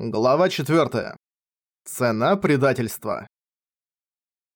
Глава 4. Цена предательства.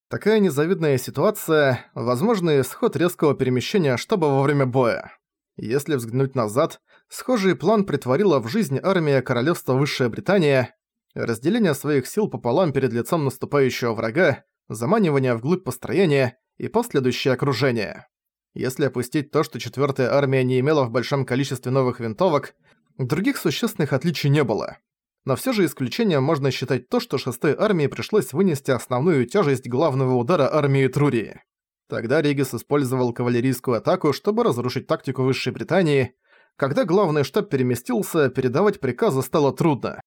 Такая незавидная ситуация – возможный исход резкого перемещения штаба во время боя. Если взглянуть назад, схожий план притворила в жизнь армия Королевства Высшая Британия, разделение своих сил пополам перед лицом наступающего врага, заманивание вглубь построения и последующее окружение. Если опустить то, что 4-я армия не имела в большом количестве новых винтовок, других существенных отличий не было – но все же исключением можно считать то, что шестой армии пришлось вынести основную тяжесть главного удара армии Трурии. Тогда Регис использовал кавалерийскую атаку, чтобы разрушить тактику Высшей Британии. Когда главный штаб переместился, передавать приказы стало трудно.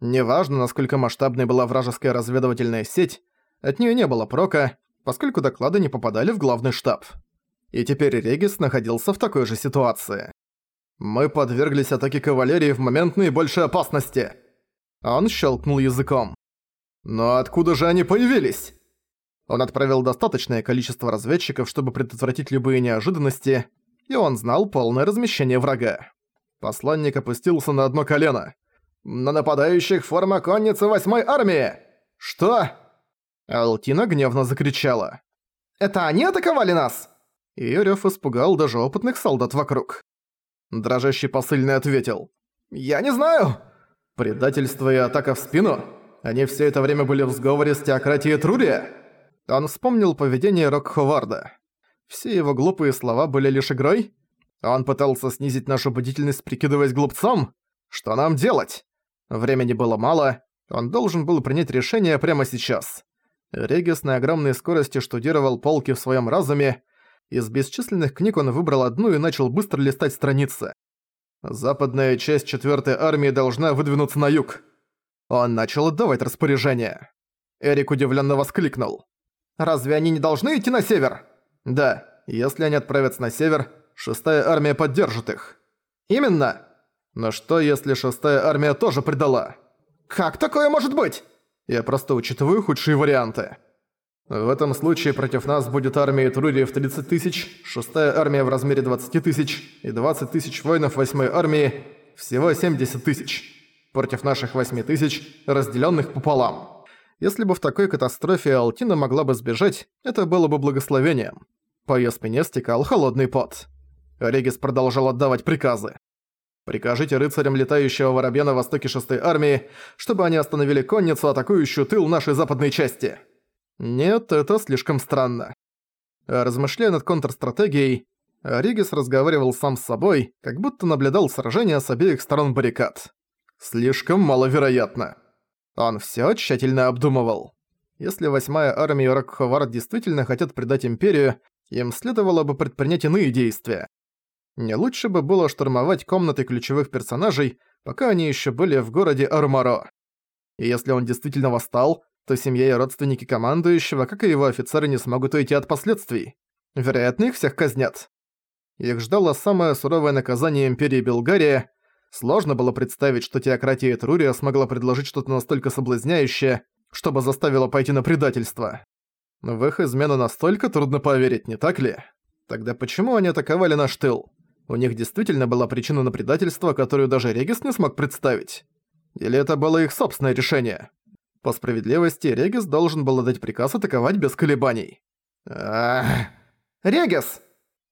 Неважно, насколько масштабной была вражеская разведывательная сеть, от нее не было прока, поскольку доклады не попадали в главный штаб. И теперь Регис находился в такой же ситуации. Мы подверглись атаке кавалерии в момент наибольшей опасности. Он щелкнул языком. Но откуда же они появились? Он отправил достаточное количество разведчиков, чтобы предотвратить любые неожиданности, и он знал полное размещение врага. Посланник опустился на одно колено. «На нападающих форма конницы восьмой армии!» «Что?» Алтина гневно закричала. «Это они атаковали нас?» Её рёв испугал даже опытных солдат вокруг. Дрожащий посыльный ответил. «Я не знаю!» «Предательство и атака в спину? Они все это время были в сговоре с теократией Трурия?» Он вспомнил поведение Рокховарда. Все его глупые слова были лишь игрой? Он пытался снизить нашу бдительность, прикидываясь глупцом? Что нам делать? Времени было мало, он должен был принять решение прямо сейчас. Регис на огромной скорости штудировал полки в своем разуме, из бесчисленных книг он выбрал одну и начал быстро листать страницы. Западная часть 4-й армии должна выдвинуться на юг. Он начал отдавать распоряжение. Эрик удивленно воскликнул. «Разве они не должны идти на север?» «Да, если они отправятся на север, шестая армия поддержит их». «Именно!» «Но что, если шестая армия тоже предала?» «Как такое может быть?» «Я просто учитываю худшие варианты». В этом случае против нас будет армия Трурии в 30 тысяч, шестая армия в размере 20 тысяч и 20 тысяч воинов восьмой армии, всего 70 тысяч. Против наших 8 тысяч, разделенных пополам. Если бы в такой катастрофе Алтина могла бы сбежать, это было бы благословением. По её спине стекал холодный пот. Регис продолжал отдавать приказы. «Прикажите рыцарям летающего воробья на востоке шестой армии, чтобы они остановили конницу, атакующую тыл нашей западной части». Нет, это слишком странно. Размышляя над контрстратегией, Ригис разговаривал сам с собой, как будто наблюдал сражения с обеих сторон баррикад. Слишком маловероятно. Он всё тщательно обдумывал. Если восьмая армия и Рокховард действительно хотят предать Империю, им следовало бы предпринять иные действия. Не лучше бы было штурмовать комнаты ключевых персонажей, пока они ещё были в городе Армаро. И если он действительно восстал, то семья и родственники командующего, как и его офицеры, не смогут уйти от последствий. Вероятно, их всех казнят. Их ждало самое суровое наказание Империи Белгария. Сложно было представить, что теократия Трурия смогла предложить что-то настолько соблазняющее, чтобы заставило пойти на предательство. В их измену настолько трудно поверить, не так ли? Тогда почему они атаковали наш тыл? У них действительно была причина на предательство, которую даже Регис не смог представить? Или это было их собственное решение? По справедливости, Регис должен был дать приказ атаковать без колебаний. Ах, Регис!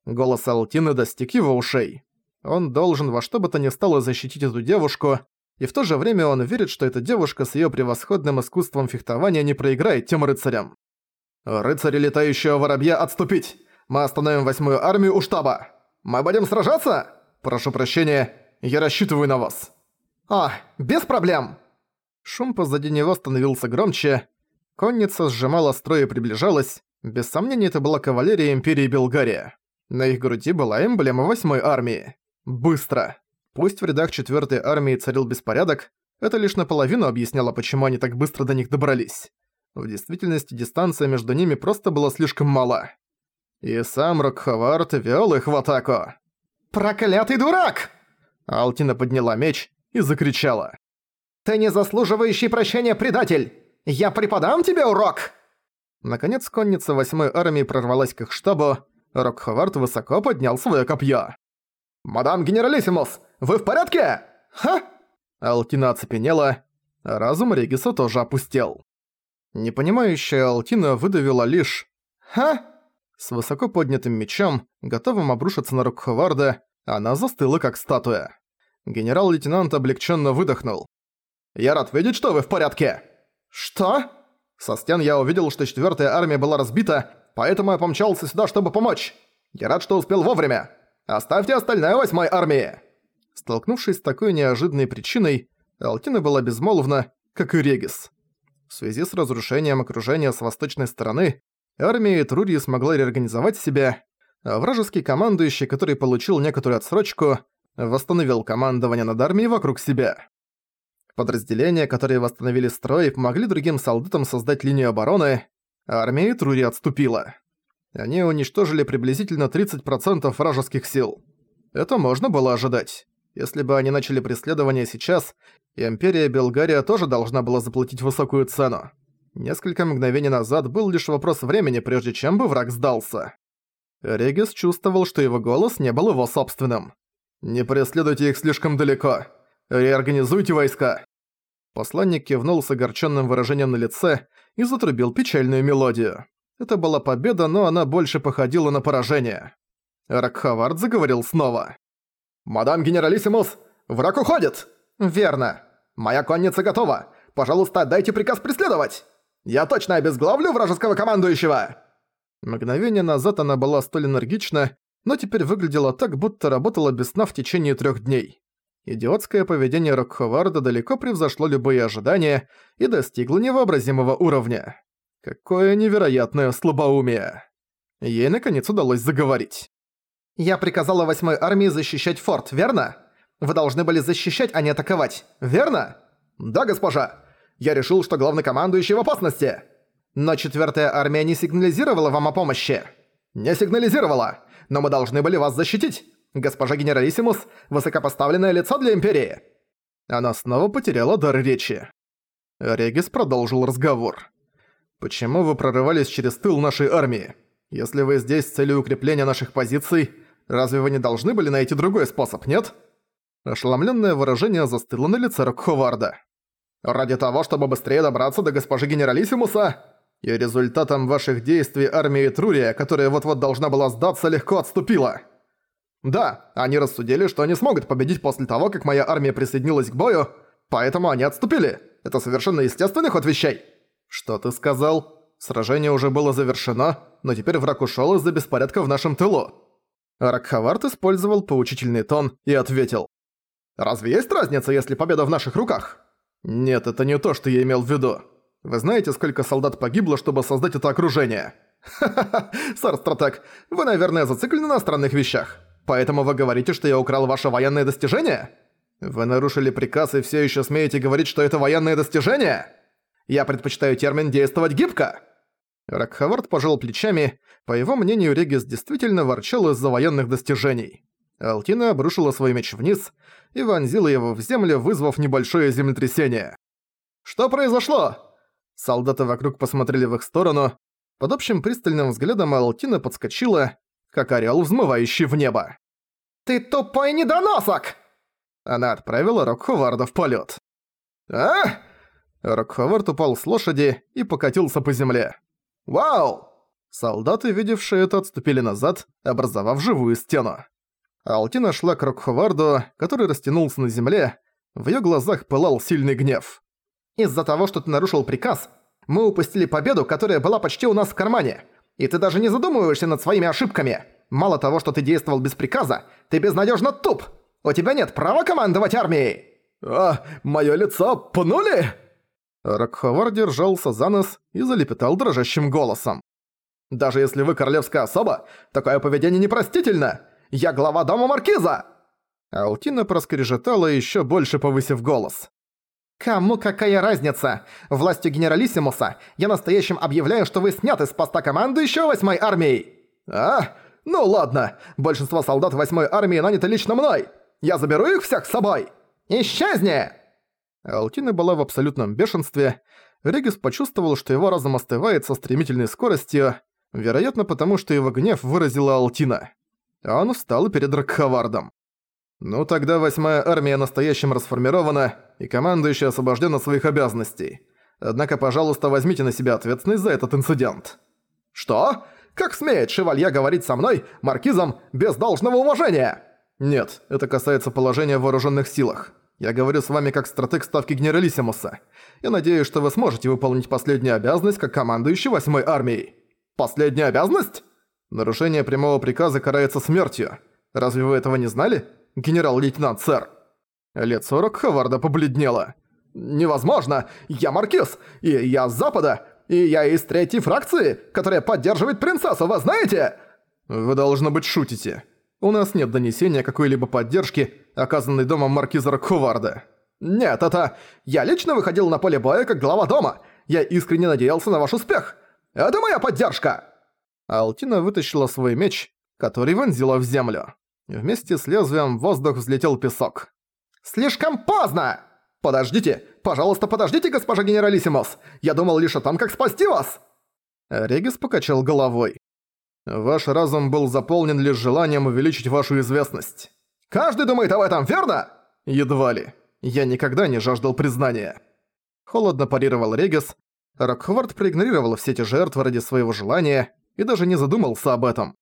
Голос Алтины достиг его ушей. Он должен во что бы то ни стало защитить эту девушку, и в то же время он верит, что эта девушка с её превосходным искусством фехтования не проиграет тем рыцарям. «Рыцари летающего воробья, отступить! Мы остановим восьмую армию у штаба! Мы будем сражаться? Прошу прощения, я рассчитываю на вас!» «О, без проблем!» Шум позади него становился громче. Конница сжимала строй и приближалась. Без сомнения, это была кавалерия Империи Белгария. На их груди была эмблема восьмой армии. Быстро. Пусть в рядах четвертой армии царил беспорядок, это лишь наполовину объясняло, почему они так быстро до них добрались. В действительности дистанция между ними просто была слишком мала. И сам Рокховард вёл их в атаку. «Проклятый дурак!» Алтина подняла меч и закричала. «Ты не заслуживающий прощения предатель! Я преподам тебе урок!» Наконец конница восьмой армии прорвалась к их штабу, Рокховард высоко поднял своё копье. «Мадам Генералиссимус, вы в порядке? Ха?» Алтина оцепенела, Разум Региса тоже опустел. Непонимающая Алтина выдавила лишь «Ха!» С высоко поднятым мечом, готовым обрушиться на руку она застыла как статуя. Генерал-лейтенант облегченно выдохнул. «Я рад видеть, что вы в порядке!» «Что?» «Со стен я увидел, что четвертая армия была разбита, поэтому я помчался сюда, чтобы помочь. Я рад, что успел вовремя. Оставьте остальное восьмой армии!» Столкнувшись с такой неожиданной причиной, Алтина была безмолвна, как и Регис. В связи с разрушением окружения с восточной стороны, армия Трурии смогла реорганизовать себя, а вражеский командующий, который получил некоторую отсрочку, восстановил командование над армией вокруг себя. Подразделения, которые восстановили строй, помогли другим солдатам создать линию обороны, а армия Трурии отступила. Они уничтожили приблизительно 30% вражеских сил. Это можно было ожидать. Если бы они начали преследование сейчас, Империя Белгария тоже должна была заплатить высокую цену. Несколько мгновений назад был лишь вопрос времени, прежде чем бы враг сдался. Регис чувствовал, что его голос не был его собственным. «Не преследуйте их слишком далеко. Реорганизуйте войска!» Посланник кивнул с огорченным выражением на лице и затрубил печальную мелодию. Это была победа, но она больше походила на поражение. Ракхавард заговорил снова. «Мадам Генералиссимус, враг уходит!» «Верно. Моя конница готова. Пожалуйста, дайте приказ преследовать. Я точно обезглавлю вражеского командующего!» Мгновение назад она была столь энергична, но теперь выглядела так, будто работала без сна в течение трех дней. Идиотское поведение Рокховарда далеко превзошло любые ожидания и достигло невообразимого уровня. Какое невероятное слабоумие. Ей наконец удалось заговорить. «Я приказала восьмой армии защищать форт, верно? Вы должны были защищать, а не атаковать, верно?» «Да, госпожа. Я решил, что главнокомандующий в опасности». «Но четвертая армия не сигнализировала вам о помощи?» «Не сигнализировала, но мы должны были вас защитить. Госпожа Генералиссимус – высокопоставленное лицо для Империи». Она снова потеряла дар речи. Регис продолжил разговор. «Почему вы прорывались через тыл нашей армии? Если вы здесь с целью укрепления наших позиций, Разве вы не должны были найти другой способ, нет?» Ошеломленное выражение застыло на лице Рокховарда. «Ради того, чтобы быстрее добраться до госпожи Генералиссимуса, и результатом ваших действий армия Трурия, которая вот-вот должна была сдаться, легко отступила. Да, они рассудили, что они смогут победить после того, как моя армия присоединилась к бою, поэтому они отступили. Это совершенно естественный ход вещей». «Что ты сказал? Сражение уже было завершено, но теперь враг ушёл из-за беспорядка в нашем тылу. Ракхавард использовал поучительный тон и ответил. «Разве есть разница, если победа в наших руках?» «Нет, это не то, что я имел в виду. Вы знаете, сколько солдат погибло, чтобы создать это окружение?» «Ха-ха-ха, сэр-стратег, вы, наверное, зациклены на странных вещах. Поэтому вы говорите, что я украл ваше военное достижение? Вы нарушили приказ и все еще смеете говорить, что это военное достижение? Я предпочитаю термин «действовать гибко». Ракхавард пожал плечами. По его мнению, Регис действительно ворчал из-за военных достижений. Алтина обрушила свой меч вниз и вонзила его в землю, вызвав небольшое землетрясение. «Что произошло?» Солдаты вокруг посмотрели в их сторону. Под общим пристальным взглядом Алтина подскочила, как орел, взмывающий в небо. «Ты тупой недоносок!» Она отправила Рокховарда в полет. «А?» Рокховард упал с лошади и покатился по земле. «Вау!» Солдаты, видевшие это, отступили назад, образовав живую стену. Алтина шла к Рокховарду, который растянулся на земле. В её глазах пылал сильный гнев. «Из-за того, что ты нарушил приказ, мы упустили победу, которая была почти у нас в кармане. И ты даже не задумываешься над своими ошибками. Мало того, что ты действовал без приказа, ты безнадёжно туп. У тебя нет права командовать армией!» «А, моё лицо пнули?» Рокховар держался за нос и залепетал дрожащим голосом. «Даже если вы королевская особа, такое поведение непростительно! Я глава дома Маркиза!» Алтина проскрежетала еще больше повысив голос. «Кому какая разница? Властью генералиссимуса я настоящим объявляю, что вы сняты с поста командующего восьмой армией!» «А? Ну ладно, большинство солдат восьмой армии наняты лично мной! Я заберу их всех с собой! Исчезни!» Алтина была в абсолютном бешенстве. Регис почувствовал, что его разум остывает со стремительной скоростью, вероятно потому, что его гнев выразила Алтина. Он встал перед Ракхавардом. «Ну тогда восьмая армия настоящим расформирована. и командующий освобожден от своих обязанностей. Однако, пожалуйста, возьмите на себя ответственность за этот инцидент». «Что? Как смеет шевалье говорить со мной, маркизом, без должного уважения?» «Нет, это касается положения в вооруженных силах. Я говорю с вами как стратег ставки генералиссимуса. Я надеюсь, что вы сможете выполнить последнюю обязанность как командующий восьмой армией». «Последняя обязанность?» «Нарушение прямого приказа карается смертью. Разве вы этого не знали, генерал-лейтенант, сэр?» Лицо Рокхаварда побледнело. «Невозможно! Я маркиз! И я с запада! И я из третьей фракции, которая поддерживает принцессу, вы знаете?» «Вы, должно быть, шутите. У нас нет донесения какой-либо поддержки, оказанной домом маркиза Рокхаварда». «Нет, это... Я лично выходил на поле боя как глава дома. Я искренне надеялся на ваш успех. Это моя поддержка!» Алтина вытащила свой меч, который вонзила в землю. Вместе с лезвием в воздух взлетел песок. «Слишком поздно! Подождите! Пожалуйста, подождите, госпожа генералиссимус! Я думал лишь о том, как спасти вас!» Регис покачал головой. «Ваш разум был заполнен лишь желанием увеличить вашу известность. Каждый думает об этом, верно?» «Едва ли. Я никогда не жаждал признания». Холодно парировал Регис. Рокхвард проигнорировал все эти жертвы ради своего желания и даже не задумался об этом.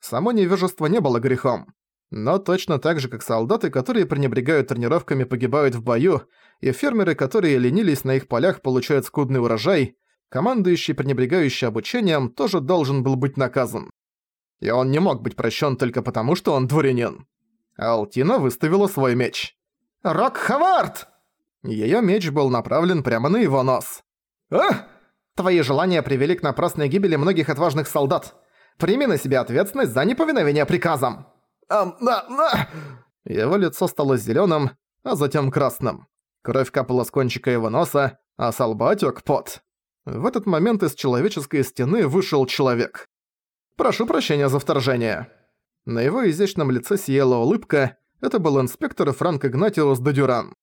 Само невежество не было грехом. Но точно так же, как солдаты, которые пренебрегают тренировками, погибают в бою, и фермеры, которые ленились на их полях, получают скудный урожай, командующий, пренебрегающий обучением, тоже должен был быть наказан. И он не мог быть прощен только потому, что он дворянин. Алтина выставила свой меч. «Рок Хавард!» Её меч был направлен прямо на его нос. «А? Твои желания привели к напрасной гибели многих отважных солдат. Прими на себя ответственность за неповиновение приказам!» На, на. Его лицо стало зелёным, а затем красным. Кровь капала с кончика его носа, а с лба пот. В этот момент из человеческой стены вышел человек. «Прошу прощения за вторжение». На его изящном лице сияла улыбка, это был инспектор Франк Игнатиус де Дюран.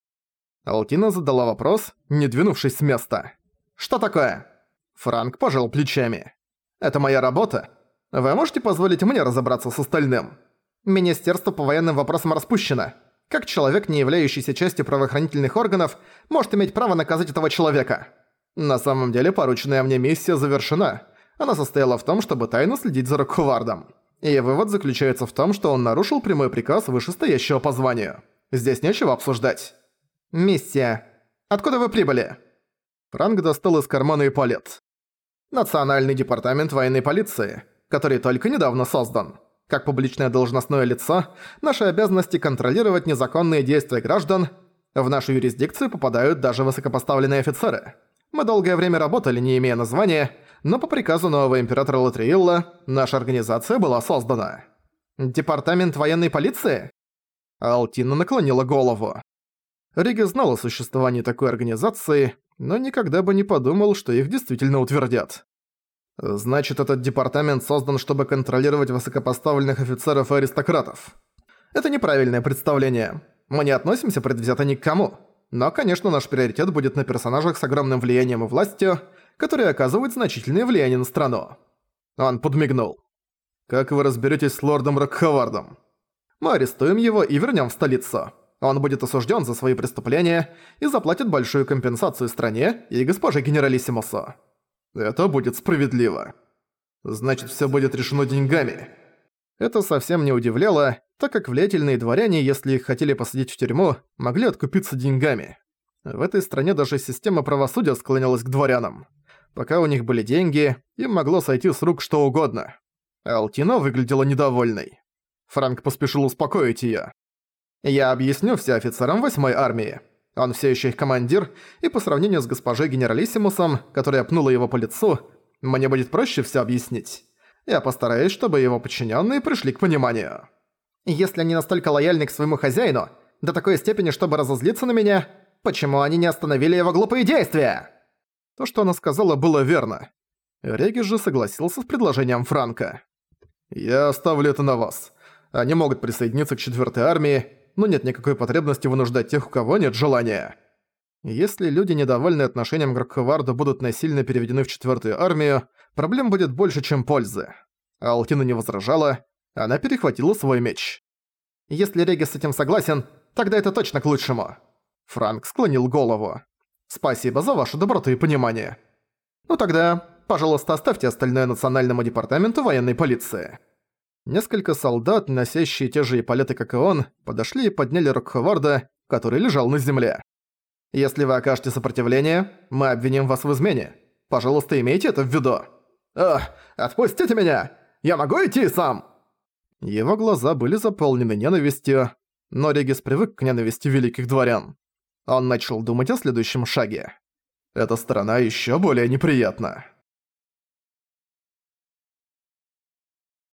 Алтина задала вопрос, не двинувшись с места. «Что такое?» Франк пожал плечами. «Это моя работа. Вы можете позволить мне разобраться с остальным?» Министерство по военным вопросам распущено. Как человек, не являющийся частью правоохранительных органов, может иметь право наказать этого человека? На самом деле, порученная мне миссия завершена. Она состояла в том, чтобы тайно следить за Рокхувардом. И вывод заключается в том, что он нарушил прямой приказ вышестоящего по званию. Здесь нечего обсуждать. Миссия. Откуда вы прибыли? Франк достал из кармана и палет. Национальный департамент военной полиции, который только недавно создан. Как публичное должностное лицо, наши обязанности контролировать незаконные действия граждан. В нашу юрисдикцию попадают даже высокопоставленные офицеры. Мы долгое время работали, не имея названия, но по приказу нового императора Латриилла наша организация была создана. Департамент военной полиции? Алтина наклонила голову. Рига знал о существовании такой организации, но никогда бы не подумал, что их действительно утвердят. Значит, этот департамент создан, чтобы контролировать высокопоставленных офицеров и аристократов. Это неправильное представление. Мы не относимся предвзято ни к кому. Но, конечно, наш приоритет будет на персонажах с огромным влиянием и властью, которые оказывают значительное влияние на страну. Он подмигнул. Как вы разберетесь с лордом Рокхавардом? Мы арестуем его и вернем в столицу. Он будет осужден за свои преступления и заплатит большую компенсацию стране и госпоже генералиссимусу. Это будет справедливо. Значит, все будет решено деньгами. Это совсем не удивляло, так как влиятельные дворяне, если их хотели посадить в тюрьму, могли откупиться деньгами. В этой стране даже система правосудия склонялась к дворянам. Пока у них были деньги, им могло сойти с рук что угодно. Алтина выглядела недовольной. Франк поспешил успокоить её. «Я объясню все офицерам восьмой армии. Он все еще их командир, и по сравнению с госпожой генералиссимусом, которая пнула его по лицу, мне будет проще все объяснить. Я постараюсь, чтобы его подчиненные пришли к пониманию. Если они настолько лояльны к своему хозяину, до такой степени, чтобы разозлиться на меня, почему они не остановили его глупые действия? То, что она сказала, было верно. Регис же согласился с предложением Франка. «Я оставлю это на вас. Они могут присоединиться к четвертой армии, но нет никакой потребности вынуждать тех, у кого нет желания. Если люди, недовольны отношением к будут насильно переведены в четвертую армию, проблем будет больше, чем пользы. Алтина не возражала, она перехватила свой меч. «Если Реги с этим согласен, тогда это точно к лучшему». Франк склонил голову. «Спасибо за вашу доброту и понимание. Ну тогда, пожалуйста, оставьте остальное Национальному департаменту военной полиции». Несколько солдат, носящие те же эполеты, как и он, подошли и подняли Рокховарда, который лежал на земле. «Если вы окажете сопротивление, мы обвиним вас в измене. Пожалуйста, имейте это в виду». «Ах, отпустите меня! Я могу идти сам!» Его глаза были заполнены ненавистью, но Регис привык к ненависти великих дворян. Он начал думать о следующем шаге. Эта сторона еще более неприятна.